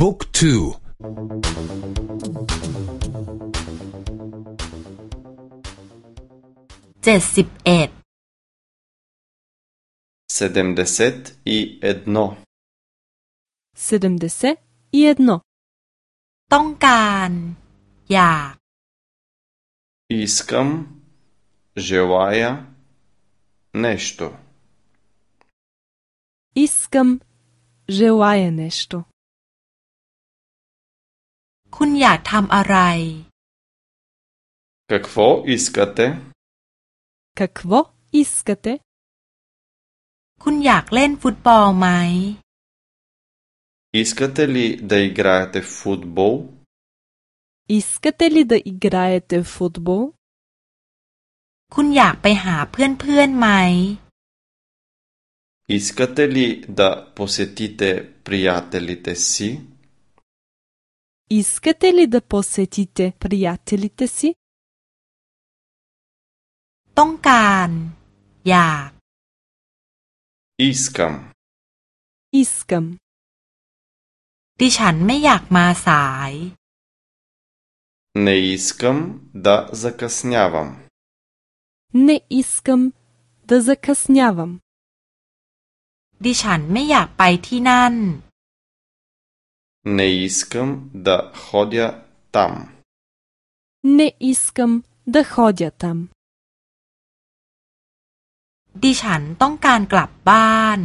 บุ๊กทูเจ็ดสิบเอ็ด седемдесет и едно 71. ต้องการ อยาก искам желая нещо Искам, желая нещо. คุณอยากทำอะไร какво искате Какво искате? คุณอยากเล่นฟุตบอลไหม искате ли да играете в футбол Искате ли да играете в футбол? คุณอยากไปหาเพื่อนๆไหม искате ли да посетите приятелите си Искате ли да посетите приятелите си? ต้องการ อยาก искам Искам. ดิฉันไม่อยากมาสาย не искам да закъснявам Не искам да закъснявам. ดิฉันไม่อยากไปที่นั่น не искам да ходя там Не искам да ходя там. ดิฉันต้องการกลับบ้าน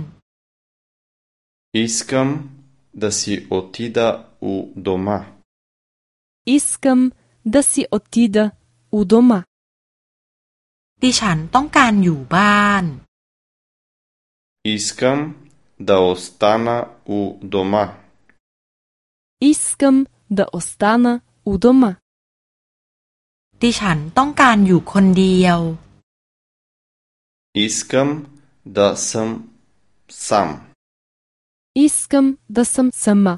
искам да си отида у дома Искам да си отида у дома. ดิฉันต้องการอยู่บ้าน искам да остана у дома Искам да остана у дома. ดิฉันต้องการอยู่คนเดียว искам да съм сам Искам да съм сама.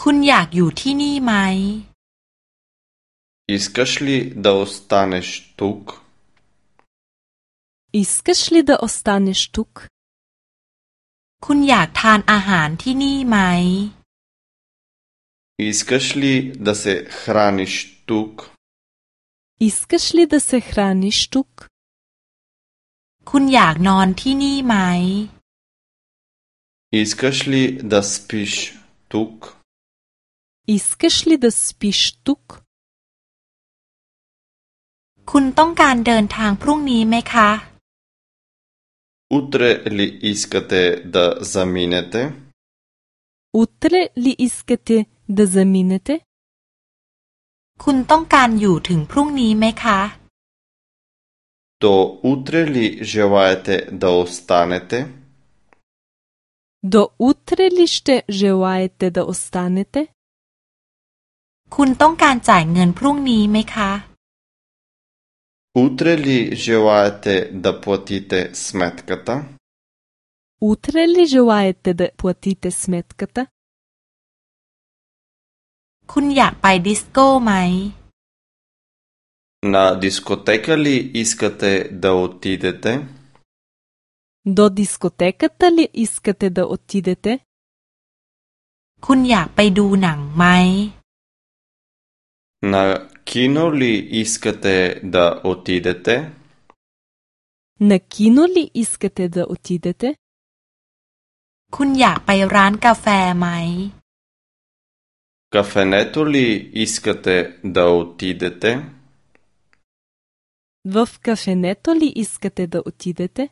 คุณอยากอยู่ที่นี่ไหม Искаш ли да останеш тук? Искаш ли да останеш тук? คุณอยากทานอาหารที่นี่ไหม Искаш ли да се храниш тук? Искаш ли да се храниш тук? คุณอยากนอนที่นี่ไหม Искаш ли да спиш тук? Искаш ли да спиш тук? คุณต้องการเดินทางพรุ่งนี้ไหมคะ Утре ли искате да заминете? Утре ли искате да заминете? คุณต้องการอยู่ถึงพรุ่งนี้ไหมคะ До утре ли желаете да останете? До утре ли ще желаете да останете? คุณต้องการจ่ายเงินพรุ่งนี้ไหมคะ Утре ли желаете да платите сметката? Утре ли желаете да платите сметката? คุณอยากไปดิสโก้ไหม На дискотека ли искате да отидете? До дискотеката ли искате да отидете? คุณอยากไปดูหนังไหม На кино ли искате да отидете? На кино ли искате да отидете? คุณอยากไปร้านกาแฟไหม Кафенето ли искате да отидете? В кафенето ли искате да отидете?